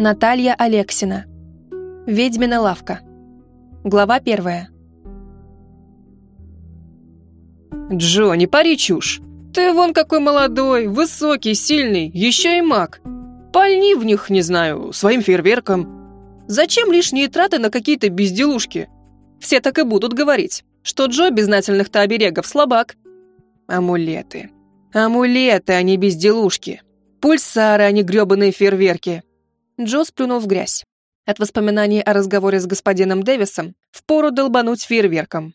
Наталья Алексина. Ведьмина лавка. Глава первая. «Джо, не пари чушь. Ты вон какой молодой, высокий, сильный, еще и маг. Пальни в них, не знаю, своим фейерверком. Зачем лишние траты на какие-то безделушки? Все так и будут говорить, что Джо без нательных-то оберегов слабак. Амулеты. Амулеты, а не безделушки. Пульсары, а не гребаные фейерверки. Джо сплюнул в грязь. От воспоминаний о разговоре с господином Дэвисом впору долбануть фейерверком.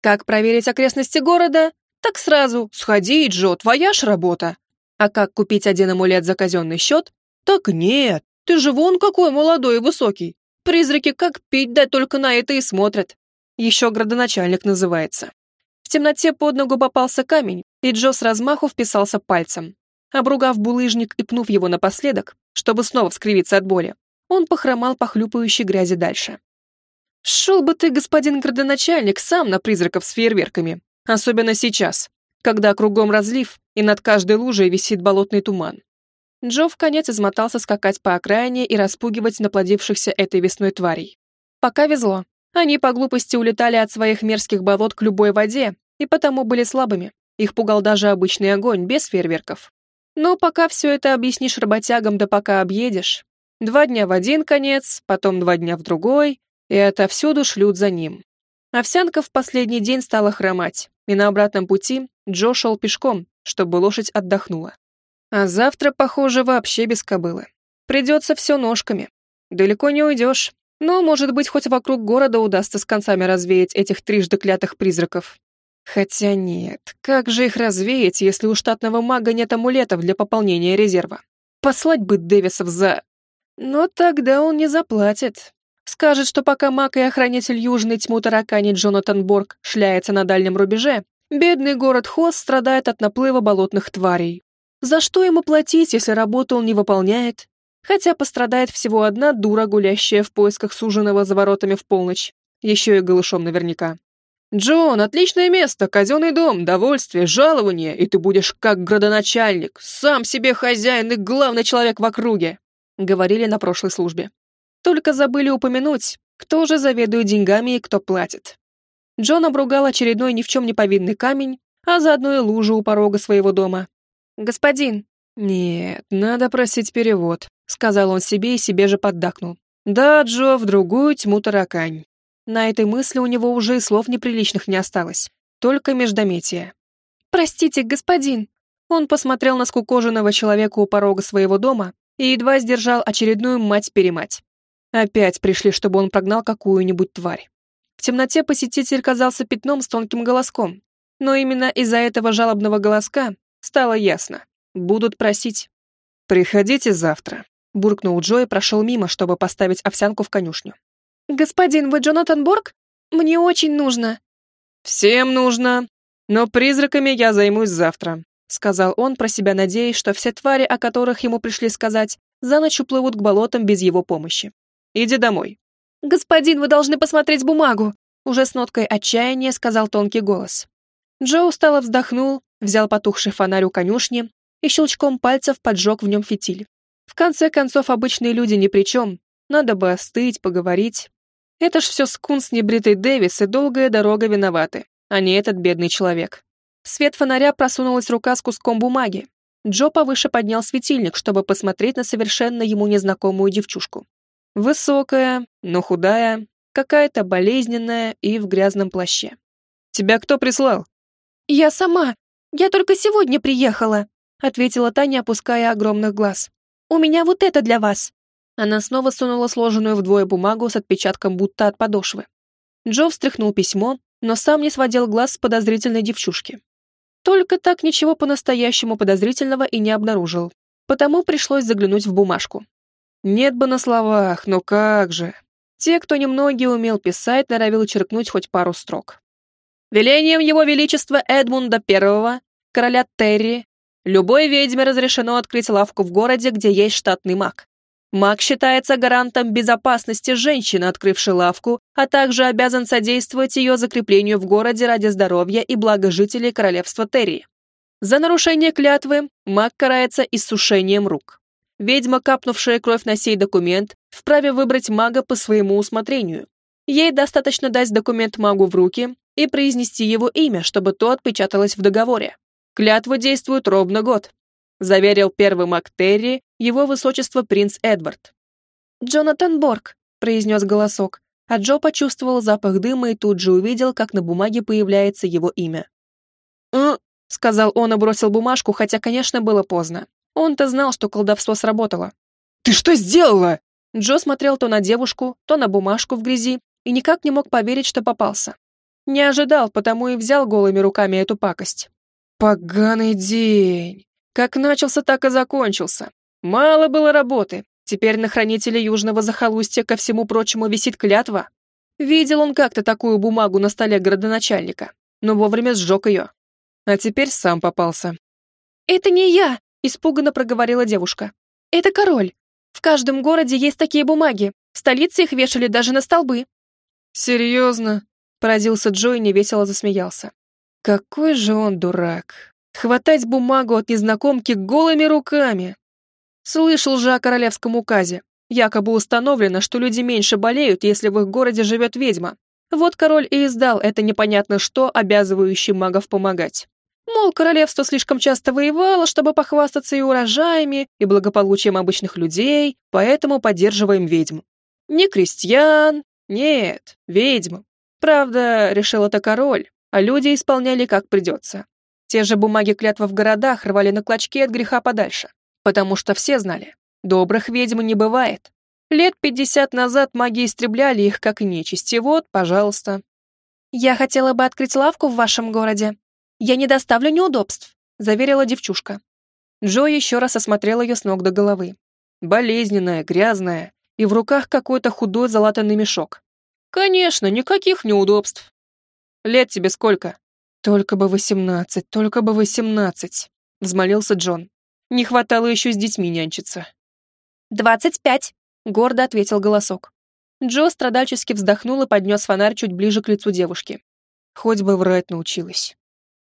Как проверить окрестности города? Так сразу, сходи, Джо, твоя ж работа. А как купить один амулет за казенный счет? Так нет, ты же вон какой молодой и высокий. Призраки как пить, да только на это и смотрят. Еще градоначальник называется. В темноте под ногу попался камень, и Джо с размаху вписался пальцем. Обругав булыжник и пнув его напоследок, чтобы снова вскривиться от боли, он похромал по хлюпающей грязи дальше. «Шел бы ты, господин градоначальник, сам на призраков с фейерверками, особенно сейчас, когда кругом разлив и над каждой лужей висит болотный туман». Джо в конец измотался скакать по окраине и распугивать наплодившихся этой весной тварей. Пока везло. Они по глупости улетали от своих мерзких болот к любой воде и потому были слабыми. Их пугал даже обычный огонь, без фейерверков. Но пока все это объяснишь работягам, да пока объедешь. Два дня в один конец, потом два дня в другой, и отовсюду шлют за ним. Овсянка в последний день стала хромать, и на обратном пути Джо шел пешком, чтобы лошадь отдохнула. А завтра, похоже, вообще без кобылы. Придется все ножками. Далеко не уйдешь. Но, может быть, хоть вокруг города удастся с концами развеять этих трижды клятых призраков. Хотя нет, как же их развеять, если у штатного мага нет амулетов для пополнения резерва? Послать бы Дэвисов за... Но тогда он не заплатит. Скажет, что пока маг и охранитель Южной тьму таракани Джонатан Борг шляется на дальнем рубеже, бедный город Хос страдает от наплыва болотных тварей. За что ему платить, если работу он не выполняет? Хотя пострадает всего одна дура, гулящая в поисках суженого за воротами в полночь. Еще и голышом наверняка. «Джон, отличное место, казенный дом, довольствие, жалование, и ты будешь как градоначальник, сам себе хозяин и главный человек в округе», говорили на прошлой службе. Только забыли упомянуть, кто же заведует деньгами и кто платит. Джон обругал очередной ни в чем не повинный камень, а заодно и лужу у порога своего дома. «Господин!» «Нет, надо просить перевод», — сказал он себе и себе же поддакнул. «Да, Джо, в другую тьму таракань». На этой мысли у него уже и слов неприличных не осталось, только междометие. «Простите, господин!» Он посмотрел на скукоженного человека у порога своего дома и едва сдержал очередную мать-перемать. Опять пришли, чтобы он прогнал какую-нибудь тварь. В темноте посетитель казался пятном с тонким голоском, но именно из-за этого жалобного голоска стало ясно. Будут просить. «Приходите завтра», — буркнул Джо и прошел мимо, чтобы поставить овсянку в конюшню. «Господин, вы Джонатан Борг? Мне очень нужно». «Всем нужно. Но призраками я займусь завтра», — сказал он, про себя надеясь, что все твари, о которых ему пришли сказать, за ночь уплывут к болотам без его помощи. «Иди домой». «Господин, вы должны посмотреть бумагу», — уже с ноткой отчаяния сказал тонкий голос. Джо устало вздохнул, взял потухший фонарь у конюшни и щелчком пальцев поджег в нем фитиль. В конце концов, обычные люди ни при чем. Надо бы остыть, поговорить. Это ж все скунс небритый Дэвис и долгая дорога виноваты, а не этот бедный человек. В свет фонаря просунулась рука с куском бумаги. Джо повыше поднял светильник, чтобы посмотреть на совершенно ему незнакомую девчушку. Высокая, но худая, какая-то болезненная и в грязном плаще. «Тебя кто прислал?» «Я сама. Я только сегодня приехала», ответила Таня, опуская огромных глаз. «У меня вот это для вас». Она снова сунула сложенную вдвое бумагу с отпечатком будто от подошвы. Джо встряхнул письмо, но сам не сводил глаз с подозрительной девчушки. Только так ничего по-настоящему подозрительного и не обнаружил, потому пришлось заглянуть в бумажку. Нет бы на словах, но как же. Те, кто немногие умел писать, норовил черкнуть хоть пару строк. Велением его величества Эдмунда I, короля Терри, любой ведьме разрешено открыть лавку в городе, где есть штатный маг. Маг считается гарантом безопасности женщины, открывшей лавку, а также обязан содействовать ее закреплению в городе ради здоровья и блага жителей королевства Терри. За нарушение клятвы маг карается иссушением рук. Ведьма, капнувшая кровь на сей документ, вправе выбрать мага по своему усмотрению. Ей достаточно дать документ магу в руки и произнести его имя, чтобы то отпечаталось в договоре. Клятва действует ровно год. Заверил первый маг Терри, его высочество принц Эдвард. «Джонатан Борг», — произнес голосок, а Джо почувствовал запах дыма и тут же увидел, как на бумаге появляется его имя. «М», сказал он и бросил бумажку, хотя, конечно, было поздно. Он-то знал, что колдовство сработало. «Ты что сделала?» Джо смотрел то на девушку, то на бумажку в грязи и никак не мог поверить, что попался. Не ожидал, потому и взял голыми руками эту пакость. «Поганый день! Как начался, так и закончился. Мало было работы. Теперь на хранителе Южного захолустья ко всему прочему висит клятва. Видел он как-то такую бумагу на столе городоначальника, но вовремя сжег ее. А теперь сам попался. «Это не я!» — испуганно проговорила девушка. «Это король. В каждом городе есть такие бумаги. В столице их вешали даже на столбы». «Серьезно?» — поразился Джо и невесело засмеялся. «Какой же он дурак! Хватать бумагу от незнакомки голыми руками!» Слышал же о королевском указе. Якобы установлено, что люди меньше болеют, если в их городе живет ведьма. Вот король и издал это непонятно что, обязывающий магов помогать. Мол, королевство слишком часто воевало, чтобы похвастаться и урожаями, и благополучием обычных людей, поэтому поддерживаем ведьм. Не крестьян, нет, ведьм. Правда, решил это король, а люди исполняли как придется. Те же бумаги клятва в городах рвали на клочки от греха подальше, потому что все знали, добрых ведьм не бывает. Лет пятьдесят назад маги истребляли их как нечисть, и вот, пожалуйста. «Я хотела бы открыть лавку в вашем городе. Я не доставлю неудобств», — заверила девчушка. Джо еще раз осмотрел ее с ног до головы. Болезненная, грязная, и в руках какой-то худой залатанный мешок. «Конечно, никаких неудобств. Лет тебе сколько?» «Только бы восемнадцать, только бы восемнадцать», — взмолился Джон. «Не хватало еще с детьми нянчиться». «Двадцать пять», — гордо ответил голосок. Джо страдальчески вздохнул и поднес фонарь чуть ближе к лицу девушки. Хоть бы врать научилась.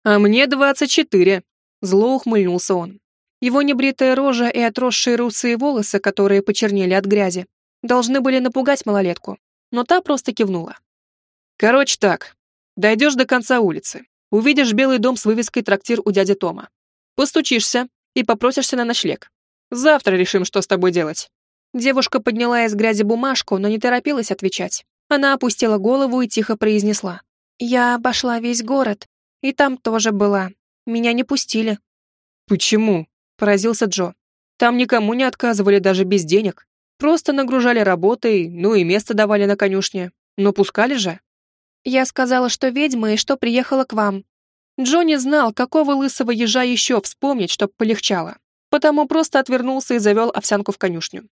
«А мне двадцать четыре», — зло ухмыльнулся он. Его небритая рожа и отросшие русые волосы, которые почернели от грязи, должны были напугать малолетку, но та просто кивнула. «Короче так, дойдешь до конца улицы, увидишь белый дом с вывеской «Трактир у дяди Тома». Постучишься и попросишься на ночлег. Завтра решим, что с тобой делать». Девушка подняла из грязи бумажку, но не торопилась отвечать. Она опустила голову и тихо произнесла. «Я обошла весь город, и там тоже была. Меня не пустили». «Почему?» – поразился Джо. «Там никому не отказывали даже без денег. Просто нагружали работой, ну и место давали на конюшне. Но пускали же». Я сказала, что ведьма и что приехала к вам. Джонни знал, какого лысого ежа еще вспомнить, чтоб полегчало. Потому просто отвернулся и завел овсянку в конюшню.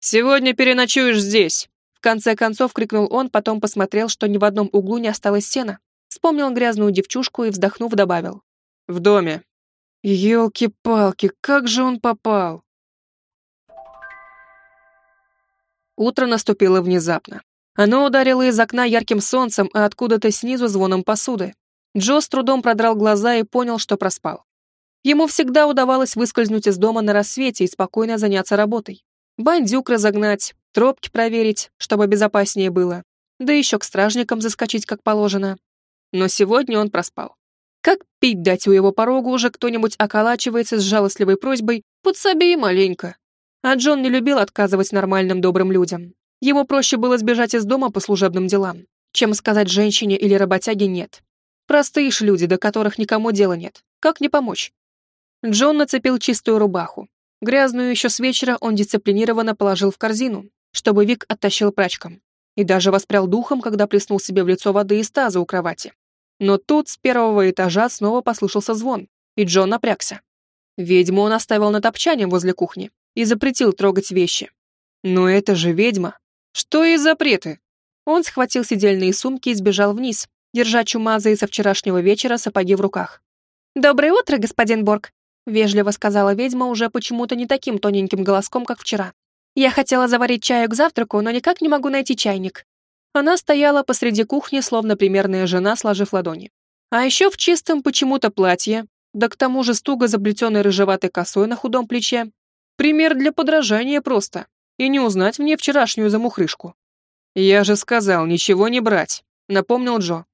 «Сегодня переночуешь здесь!» В конце концов крикнул он, потом посмотрел, что ни в одном углу не осталось сена. Вспомнил грязную девчушку и, вздохнув, добавил. «В доме». «Елки-палки, как же он попал!» Утро наступило внезапно. Оно ударило из окна ярким солнцем, а откуда-то снизу звоном посуды. Джо с трудом продрал глаза и понял, что проспал. Ему всегда удавалось выскользнуть из дома на рассвете и спокойно заняться работой. Бандюк разогнать, тропки проверить, чтобы безопаснее было, да еще к стражникам заскочить как положено. Но сегодня он проспал. Как пить дать у его порога уже кто-нибудь околачивается с жалостливой просьбой «подсоби маленько». А Джон не любил отказывать нормальным добрым людям. Ему проще было сбежать из дома по служебным делам, чем сказать женщине или работяге «нет». Простые ж люди, до которых никому дела нет. Как не помочь? Джон нацепил чистую рубаху. Грязную еще с вечера он дисциплинированно положил в корзину, чтобы Вик оттащил прачкам. И даже воспрял духом, когда плеснул себе в лицо воды из таза у кровати. Но тут с первого этажа снова послышался звон, и Джон напрягся. Ведьму он оставил на топчане возле кухни и запретил трогать вещи. Но это же ведьма. Что и запреты? Он схватил сидельные сумки и сбежал вниз, держа чумазые со вчерашнего вечера сапоги в руках. «Доброе утро, господин Борг», — вежливо сказала ведьма уже почему-то не таким тоненьким голоском, как вчера. «Я хотела заварить чаю к завтраку, но никак не могу найти чайник». Она стояла посреди кухни, словно примерная жена, сложив ладони. А еще в чистом почему-то платье, да к тому же стуго заплетенной рыжеватой косой на худом плече. Пример для подражания просто. И не узнать мне вчерашнюю замухрышку. Я же сказал, ничего не брать, напомнил Джо.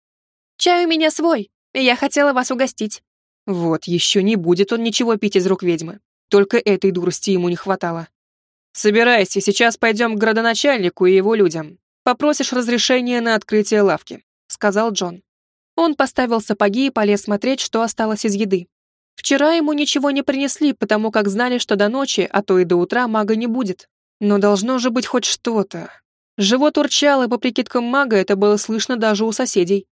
Чай у меня свой, и я хотела вас угостить. Вот, еще не будет он ничего пить из рук ведьмы. Только этой дурости ему не хватало. Собирайся, сейчас пойдем к градоначальнику и его людям. Попросишь разрешения на открытие лавки», — сказал Джон. Он поставил сапоги и полез смотреть, что осталось из еды. Вчера ему ничего не принесли, потому как знали, что до ночи, а то и до утра мага не будет. Но должно же быть хоть что-то. Живот урчал, и по прикидкам мага это было слышно даже у соседей.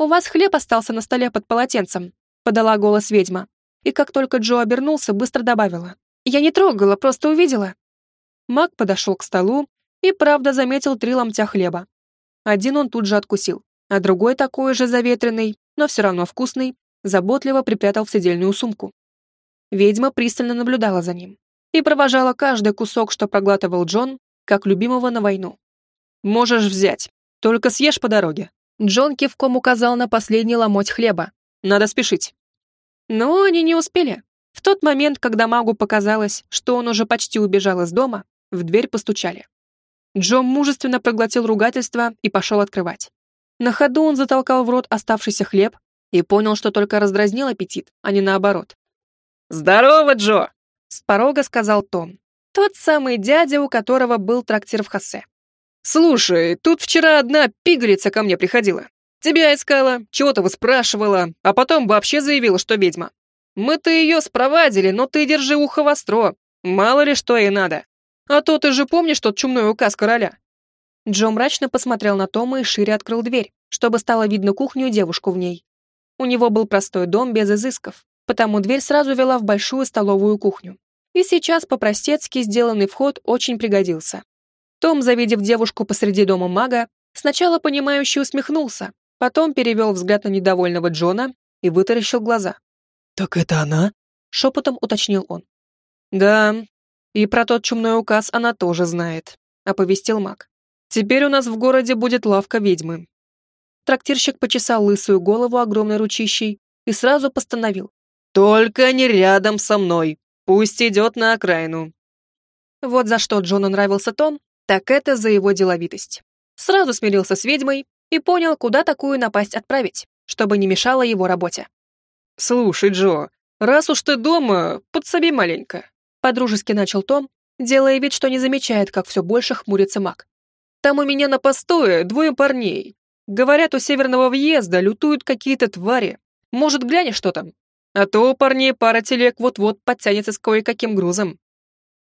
«У вас хлеб остался на столе под полотенцем», — подала голос ведьма. И как только Джо обернулся, быстро добавила. «Я не трогала, просто увидела». Маг подошел к столу и, правда, заметил три ломтя хлеба. Один он тут же откусил, а другой такой же заветренный, но все равно вкусный, заботливо припрятал в сидельную сумку. Ведьма пристально наблюдала за ним и провожала каждый кусок, что проглатывал Джон, как любимого на войну. «Можешь взять, только съешь по дороге», Джон кивком указал на последний ломоть хлеба. «Надо спешить». Но они не успели. В тот момент, когда магу показалось, что он уже почти убежал из дома, в дверь постучали. Джон мужественно проглотил ругательство и пошел открывать. На ходу он затолкал в рот оставшийся хлеб и понял, что только раздразнил аппетит, а не наоборот. «Здорово, Джо!» — с порога сказал Том. Тот самый дядя, у которого был трактир в Хосе. «Слушай, тут вчера одна пигалица ко мне приходила. Тебя искала, чего-то выспрашивала, а потом вообще заявила, что ведьма. Мы-то ее спровадили, но ты держи ухо востро. Мало ли что ей надо. А то ты же помнишь тот чумной указ короля?» Джо мрачно посмотрел на Тома и шире открыл дверь, чтобы стало видно кухню и девушку в ней. У него был простой дом без изысков, потому дверь сразу вела в большую столовую кухню. И сейчас по-простецки сделанный вход очень пригодился. Том, завидев девушку посреди дома мага, сначала понимающе усмехнулся, потом перевел взгляд на недовольного Джона и вытаращил глаза. «Так это она?» — шепотом уточнил он. «Да, и про тот чумной указ она тоже знает», — оповестил маг. «Теперь у нас в городе будет лавка ведьмы». Трактирщик почесал лысую голову огромной ручищей и сразу постановил. «Только не рядом со мной. Пусть идет на окраину». Вот за что Джону нравился Том, так это за его деловитость. Сразу смирился с ведьмой и понял, куда такую напасть отправить, чтобы не мешало его работе. «Слушай, Джо, раз уж ты дома, подсоби маленько», подружески начал Том, делая вид, что не замечает, как все больше хмурится маг. «Там у меня на постое двое парней. Говорят, у северного въезда лютуют какие-то твари. Может, глянешь, что там? А то у парней пара телег вот-вот подтянется с кое-каким грузом.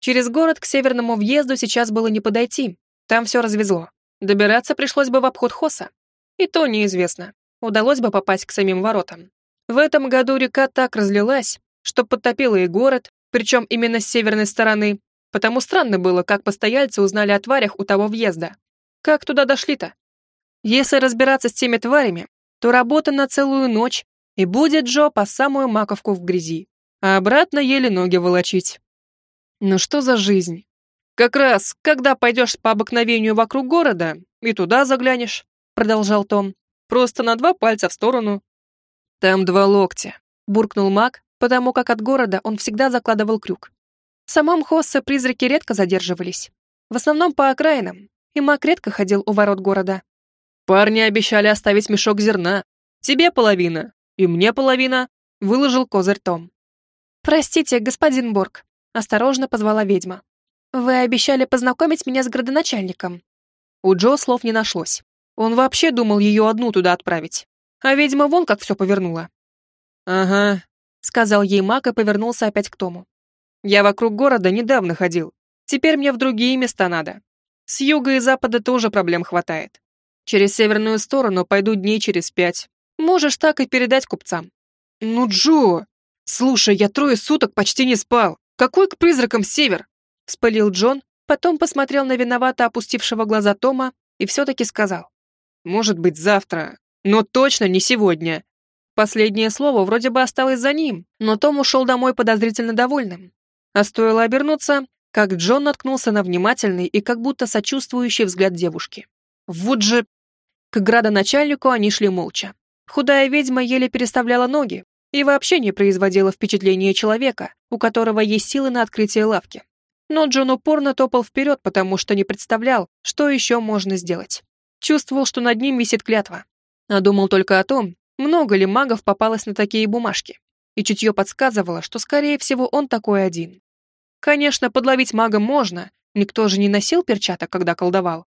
Через город к северному въезду сейчас было не подойти, там все развезло. Добираться пришлось бы в обход Хоса. И то неизвестно, удалось бы попасть к самим воротам. В этом году река так разлилась, что подтопила и город, причем именно с северной стороны, потому странно было, как постояльцы узнали о тварях у того въезда. Как туда дошли-то? Если разбираться с теми тварями, то работа на целую ночь, и будет Джо по самую маковку в грязи, а обратно еле ноги волочить. Ну что за жизнь? Как раз, когда пойдешь по обыкновению вокруг города, и туда заглянешь, продолжал Том. Просто на два пальца в сторону. Там два локтя, буркнул маг, потому как от города он всегда закладывал крюк. В самом Хоссе призраки редко задерживались. В основном по окраинам, и маг редко ходил у ворот города. Парни обещали оставить мешок зерна. Тебе половина, и мне половина, выложил козырь Том. Простите, господин Борг, Осторожно позвала ведьма. «Вы обещали познакомить меня с градоначальником». У Джо слов не нашлось. Он вообще думал ее одну туда отправить. А ведьма вон как все повернула. «Ага», — сказал ей маг и повернулся опять к Тому. «Я вокруг города недавно ходил. Теперь мне в другие места надо. С юга и запада тоже проблем хватает. Через северную сторону пойду дней через пять. Можешь так и передать купцам». «Ну, Джо! Слушай, я трое суток почти не спал. «Какой к призракам север?» — вспылил Джон, потом посмотрел на виновато опустившего глаза Тома и все-таки сказал. «Может быть, завтра, но точно не сегодня». Последнее слово вроде бы осталось за ним, но Том ушел домой подозрительно довольным. А стоило обернуться, как Джон наткнулся на внимательный и как будто сочувствующий взгляд девушки. Вот же... К градоначальнику они шли молча. Худая ведьма еле переставляла ноги, и вообще не производила впечатления человека, у которого есть силы на открытие лавки. Но Джон упорно топал вперед, потому что не представлял, что еще можно сделать. Чувствовал, что над ним висит клятва. А думал только о том, много ли магов попалось на такие бумажки. И чутье подсказывало, что, скорее всего, он такой один. Конечно, подловить мага можно, никто же не носил перчаток, когда колдовал.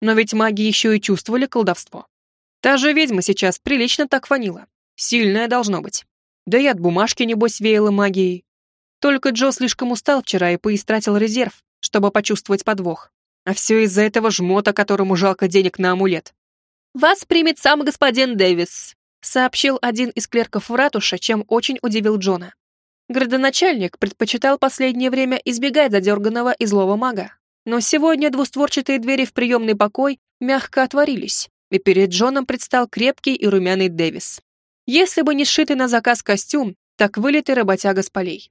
Но ведь маги еще и чувствовали колдовство. Та же ведьма сейчас прилично так фанила. Сильная должно быть. Да и от бумажки, небось, веяла магией. Только Джо слишком устал вчера и поистратил резерв, чтобы почувствовать подвох. А все из-за этого жмота, которому жалко денег на амулет. «Вас примет сам господин Дэвис», сообщил один из клерков в ратуше, чем очень удивил Джона. Градоначальник предпочитал последнее время избегать задерганного и злого мага. Но сегодня двустворчатые двери в приемный покой мягко отворились, и перед Джоном предстал крепкий и румяный Дэвис. Если бы не сшитый на заказ костюм, так вылитый работяга с полей.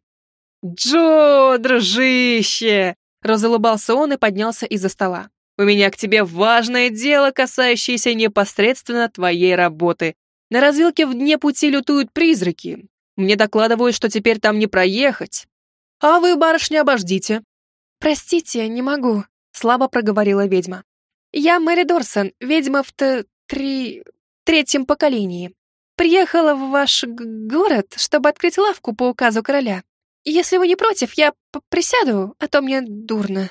«Джо, дружище!» — разулыбался он и поднялся из-за стола. «У меня к тебе важное дело, касающееся непосредственно твоей работы. На развилке в дне пути лютуют призраки. Мне докладывают, что теперь там не проехать. А вы, барышня, обождите». «Простите, не могу», — слабо проговорила ведьма. «Я Мэри Дорсон, ведьма в т три... третьем поколении. Приехала в ваш город, чтобы открыть лавку по указу короля. Если вы не против, я присяду, а то мне дурно».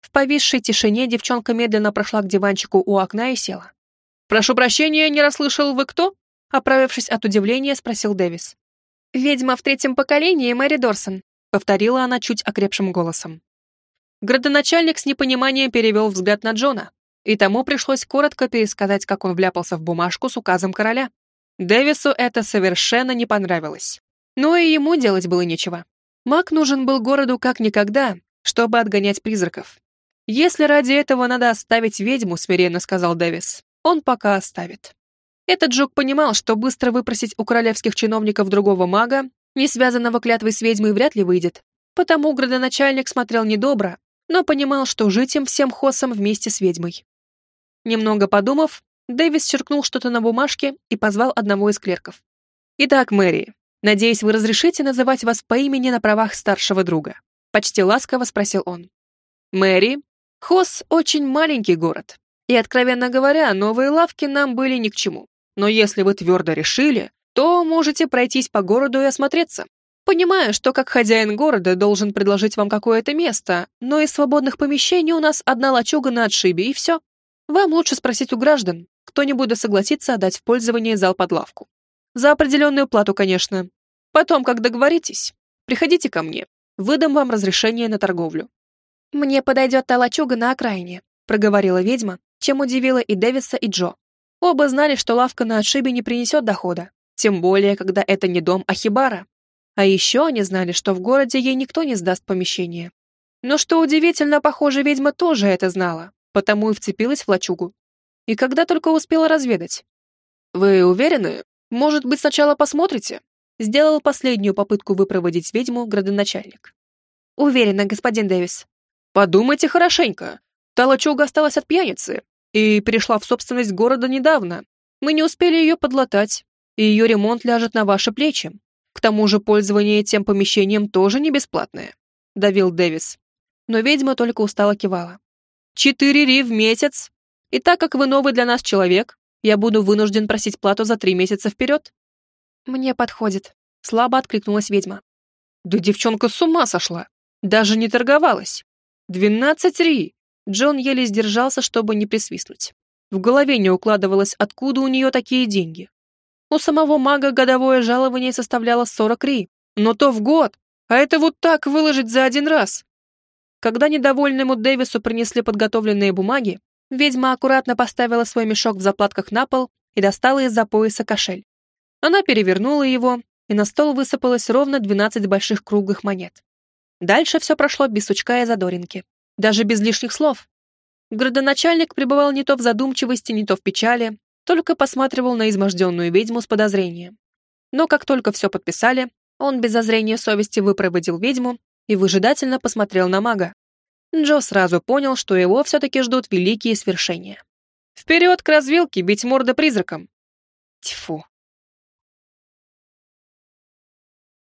В повисшей тишине девчонка медленно прошла к диванчику у окна и села. «Прошу прощения, не расслышал, вы кто?» Оправившись от удивления, спросил Дэвис. «Ведьма в третьем поколении Мэри Дорсон», повторила она чуть окрепшим голосом. Градоначальник с непониманием перевел взгляд на Джона, и тому пришлось коротко пересказать, как он вляпался в бумажку с указом короля. Дэвису это совершенно не понравилось. Но и ему делать было нечего. Маг нужен был городу как никогда, чтобы отгонять призраков. «Если ради этого надо оставить ведьму», — смиренно сказал Дэвис, — «он пока оставит». Этот жук понимал, что быстро выпросить у королевских чиновников другого мага, не связанного клятвой с ведьмой, вряд ли выйдет. Потому градоначальник смотрел недобро, но понимал, что жить им всем хосом вместе с ведьмой. Немного подумав, Дэвис черкнул что-то на бумажке и позвал одного из клерков. «Итак, Мэри, надеюсь, вы разрешите называть вас по имени на правах старшего друга?» Почти ласково спросил он. «Мэри, Хос очень маленький город, и, откровенно говоря, новые лавки нам были ни к чему. Но если вы твердо решили, то можете пройтись по городу и осмотреться. Понимаю, что как хозяин города должен предложить вам какое-то место, но из свободных помещений у нас одна лачуга на отшибе, и все. Вам лучше спросить у граждан, кто-нибудь да согласится отдать в пользование зал под лавку. За определенную плату, конечно. Потом, как договоритесь, приходите ко мне. Выдам вам разрешение на торговлю». «Мне подойдет та лачуга на окраине», — проговорила ведьма, чем удивила и Дэвиса, и Джо. Оба знали, что лавка на отшибе не принесет дохода, тем более, когда это не дом, а хибара. А еще они знали, что в городе ей никто не сдаст помещение. Но что удивительно, похоже, ведьма тоже это знала, потому и вцепилась в лачугу. И когда только успела разведать. «Вы уверены? Может быть, сначала посмотрите?» Сделал последнюю попытку выпроводить ведьму градоначальник. «Уверена, господин Дэвис». «Подумайте хорошенько. Та осталась от пьяницы и перешла в собственность города недавно. Мы не успели ее подлатать, и ее ремонт ляжет на ваши плечи. К тому же пользование тем помещением тоже не бесплатное», — давил Дэвис. Но ведьма только устало кивала. Четыре ри в месяц. И так как вы новый для нас человек, я буду вынужден просить плату за три месяца вперед. Мне подходит. Слабо откликнулась ведьма. Да девчонка с ума сошла. Даже не торговалась. Двенадцать ри. Джон еле сдержался, чтобы не присвистнуть. В голове не укладывалось, откуда у нее такие деньги. У самого мага годовое жалование составляло сорок ри, но то в год, а это вот так выложить за один раз. Когда недовольному Дэвису принесли подготовленные бумаги, ведьма аккуратно поставила свой мешок в заплатках на пол и достала из-за пояса кошель. Она перевернула его, и на стол высыпалось ровно 12 больших круглых монет. Дальше все прошло без сучка и задоринки, даже без лишних слов. Градоначальник пребывал не то в задумчивости, не то в печали, только посматривал на изможденную ведьму с подозрением. Но как только все подписали, он без зазрения совести выпроводил ведьму и выжидательно посмотрел на мага. Джо сразу понял, что его все-таки ждут великие свершения. Вперед к развилке, бить морда призраком. Тьфу,